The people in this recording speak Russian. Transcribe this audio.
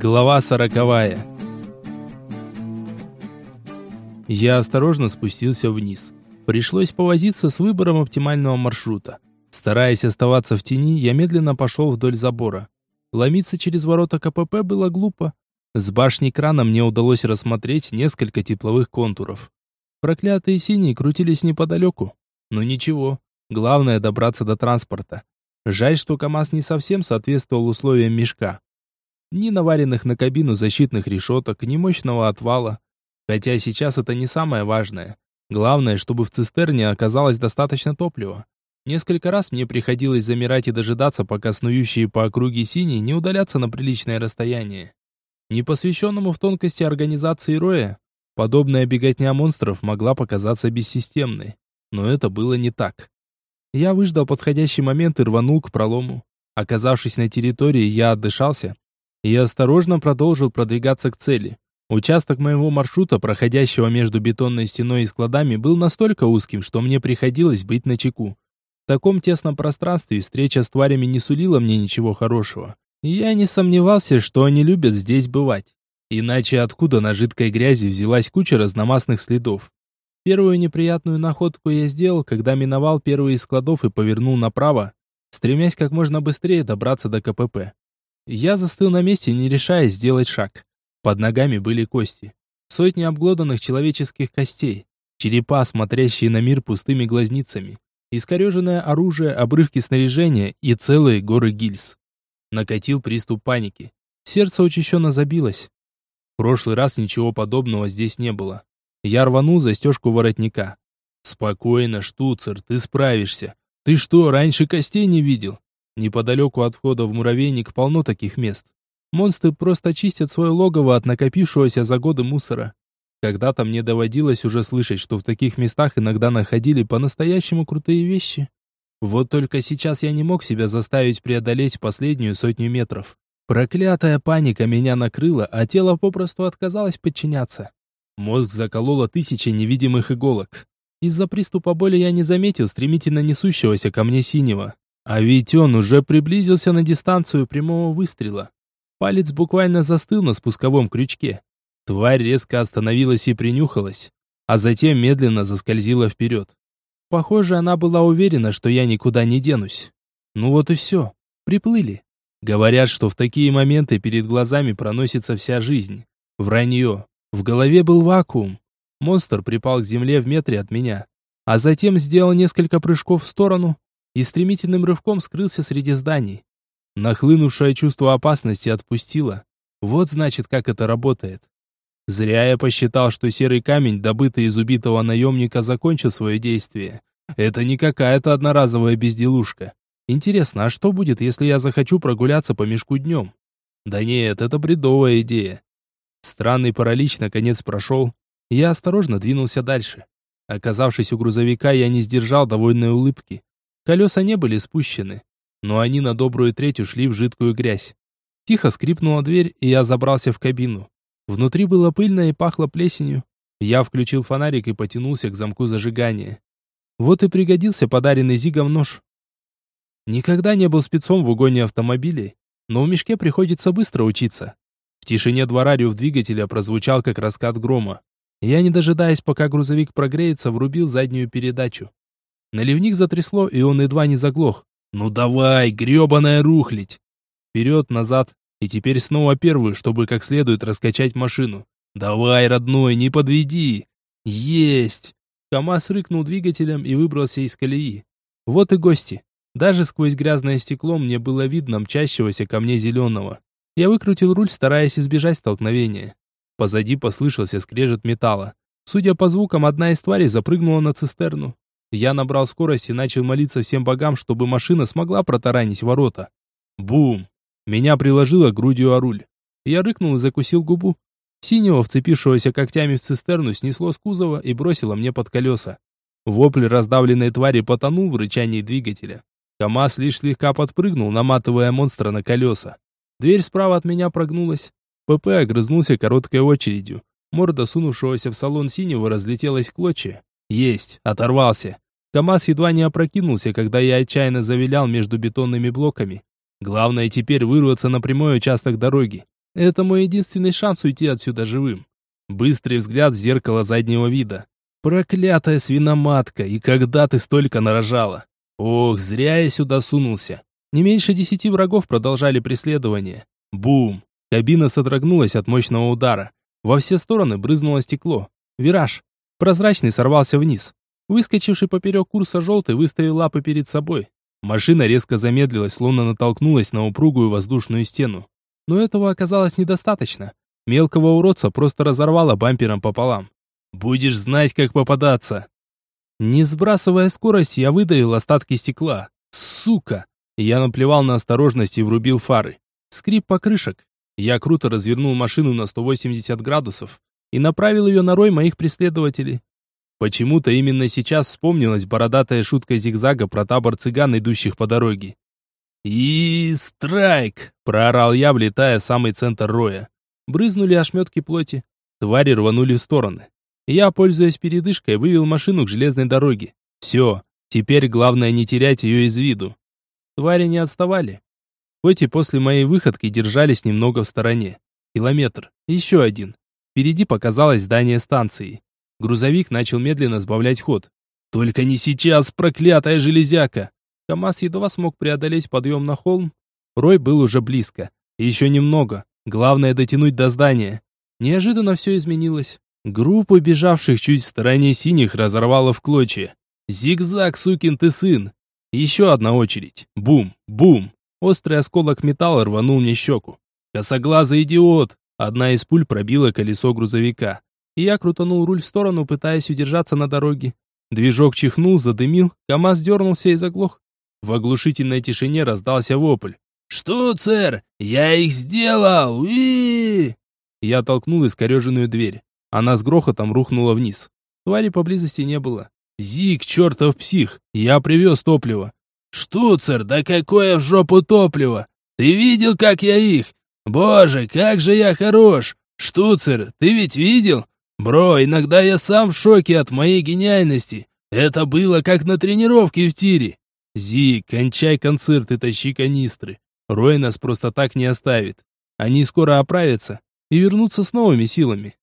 Глава сороковая. Я осторожно спустился вниз. Пришлось повозиться с выбором оптимального маршрута. Стараясь оставаться в тени, я медленно пошел вдоль забора. Ломиться через ворота КПП было глупо. С башни крана мне удалось рассмотреть несколько тепловых контуров. Проклятые синие крутились неподалеку. Но ничего, главное добраться до транспорта. Жаль, что КАМАЗ не совсем соответствовал условиям мешка. Ни наваренных на кабину защитных решеток, ни мощного отвала. Хотя сейчас это не самое важное. Главное, чтобы в цистерне оказалось достаточно топлива. Несколько раз мне приходилось замирать и дожидаться, пока снующие по округе синие не удалятся на приличное расстояние. Непосвященному в тонкости организации роя, подобная беготня монстров могла показаться бессистемной. Но это было не так. Я выждал подходящий момент и рванул к пролому. Оказавшись на территории, я отдышался и осторожно продолжил продвигаться к цели. Участок моего маршрута, проходящего между бетонной стеной и складами, был настолько узким, что мне приходилось быть начеку. В таком тесном пространстве встреча с тварями не сулила мне ничего хорошего. Я не сомневался, что они любят здесь бывать. Иначе откуда на жидкой грязи взялась куча разномастных следов? Первую неприятную находку я сделал, когда миновал первый из складов и повернул направо, стремясь как можно быстрее добраться до КПП. Я застыл на месте, не решаясь сделать шаг. Под ногами были кости. Сотни обглоданных человеческих костей. Черепа, смотрящие на мир пустыми глазницами. Искореженное оружие, обрывки снаряжения и целые горы гильз. Накатил приступ паники. Сердце учащенно забилось. В прошлый раз ничего подобного здесь не было. Я рванул застежку воротника. «Спокойно, штуцер, ты справишься. Ты что, раньше костей не видел?» Неподалеку от входа в муравейник полно таких мест. Монстры просто чистят свое логово от накопившегося за годы мусора. Когда-то мне доводилось уже слышать, что в таких местах иногда находили по-настоящему крутые вещи. Вот только сейчас я не мог себя заставить преодолеть последнюю сотню метров. Проклятая паника меня накрыла, а тело попросту отказалось подчиняться. Мозг закололо тысячи невидимых иголок. Из-за приступа боли я не заметил стремительно несущегося ко мне синего. А ведь он уже приблизился на дистанцию прямого выстрела. Палец буквально застыл на спусковом крючке. Тварь резко остановилась и принюхалась, а затем медленно заскользила вперед. Похоже, она была уверена, что я никуда не денусь. Ну вот и все. Приплыли. Говорят, что в такие моменты перед глазами проносится вся жизнь. Вранье. В голове был вакуум. Монстр припал к земле в метре от меня, а затем сделал несколько прыжков в сторону, и стремительным рывком скрылся среди зданий. Нахлынувшее чувство опасности отпустило. Вот значит, как это работает. Зря я посчитал, что серый камень, добытый из убитого наемника, закончил свое действие. Это не какая-то одноразовая безделушка. Интересно, а что будет, если я захочу прогуляться по мешку днем? Да нет, это бредовая идея. Странный паралич наконец прошел. Я осторожно двинулся дальше. Оказавшись у грузовика, я не сдержал довольной улыбки. Колеса не были спущены, но они на добрую треть ушли в жидкую грязь. Тихо скрипнула дверь, и я забрался в кабину. Внутри было пыльно и пахло плесенью. Я включил фонарик и потянулся к замку зажигания. Вот и пригодился подаренный Зигом нож. Никогда не был спецом в угоне автомобилей, но в мешке приходится быстро учиться. В тишине двора рев двигателя прозвучал как раскат грома. Я, не дожидаясь, пока грузовик прогреется, врубил заднюю передачу. Наливник затрясло, и он едва не заглох. «Ну давай, гребаная рухлить!» Вперед, назад, и теперь снова первую, чтобы как следует раскачать машину. «Давай, родной, не подведи!» «Есть!» КамАЗ рыкнул двигателем и выбрался из колеи. Вот и гости. Даже сквозь грязное стекло мне было видно мчащегося ко мне зеленого. Я выкрутил руль, стараясь избежать столкновения. Позади послышался скрежет металла. Судя по звукам, одна из тварей запрыгнула на цистерну. Я набрал скорость и начал молиться всем богам, чтобы машина смогла протаранить ворота. Бум! Меня приложило грудью о руль. Я рыкнул и закусил губу. Синего, вцепившегося когтями в цистерну, снесло с кузова и бросило мне под колеса. Вопль раздавленной твари потонул в рычании двигателя. КамАЗ лишь слегка подпрыгнул, наматывая монстра на колеса. Дверь справа от меня прогнулась. ПП огрызнулся короткой очередью. Морда сунувшегося в салон синего разлетелась клочья. Есть, оторвался. КамАЗ едва не опрокинулся, когда я отчаянно завилял между бетонными блоками. Главное теперь вырваться на прямой участок дороги. Это мой единственный шанс уйти отсюда живым. Быстрый взгляд в зеркало заднего вида. Проклятая свиноматка, и когда ты столько нарожала? Ох, зря я сюда сунулся. Не меньше десяти врагов продолжали преследование. Бум! Кабина содрогнулась от мощного удара. Во все стороны брызнуло стекло. Вираж. Прозрачный сорвался вниз. Выскочивший поперек курса желтый выставил лапы перед собой. Машина резко замедлилась, словно натолкнулась на упругую воздушную стену. Но этого оказалось недостаточно. Мелкого уродца просто разорвало бампером пополам. Будешь знать, как попадаться. Не сбрасывая скорость, я выдавил остатки стекла. Сука! Я наплевал на осторожность и врубил фары. Скрип покрышек. Я круто развернул машину на 180 градусов и направил ее на рой моих преследователей. Почему-то именно сейчас вспомнилась бородатая шутка зигзага про табор цыган, идущих по дороге. «И страйк!» – проорал я, влетая в самый центр роя. Брызнули ошметки плоти. Твари рванули в стороны. Я, пользуясь передышкой, вывел машину к железной дороге. Все, теперь главное не терять ее из виду. Твари не отставали. Хоть и после моей выходки держались немного в стороне. Километр, еще один. Впереди показалось здание станции. Грузовик начал медленно сбавлять ход. Только не сейчас, проклятая железяка! КамАЗ едва смог преодолеть подъем на холм. Рой был уже близко. Еще немного. Главное дотянуть до здания. Неожиданно все изменилось. Группу бежавших чуть в стороне синих разорвало в клочья. «Зигзаг, сукин ты сын!» Еще одна очередь. Бум, бум. Острый осколок металла рванул мне щеку. «Косоглазый идиот!» Одна из пуль пробила колесо грузовика. И я крутанул руль в сторону, пытаясь удержаться на дороге. Движок чихнул, задымил, КамАЗ дернулся и заглох. В оглушительной тишине раздался вопль. «Что, сэр? Я их сделал! Уи!» Я толкнул искореженную дверь. Она с грохотом рухнула вниз. Твари поблизости не было. «Зик, чертов псих! Я привез топливо!» «Штуцер, да какое в жопу топливо! Ты видел, как я их? Боже, как же я хорош! Штуцер, ты ведь видел? Бро, иногда я сам в шоке от моей гениальности. Это было как на тренировке в тире. Зик, кончай концерт и тащи канистры. Рой нас просто так не оставит. Они скоро оправятся и вернутся с новыми силами.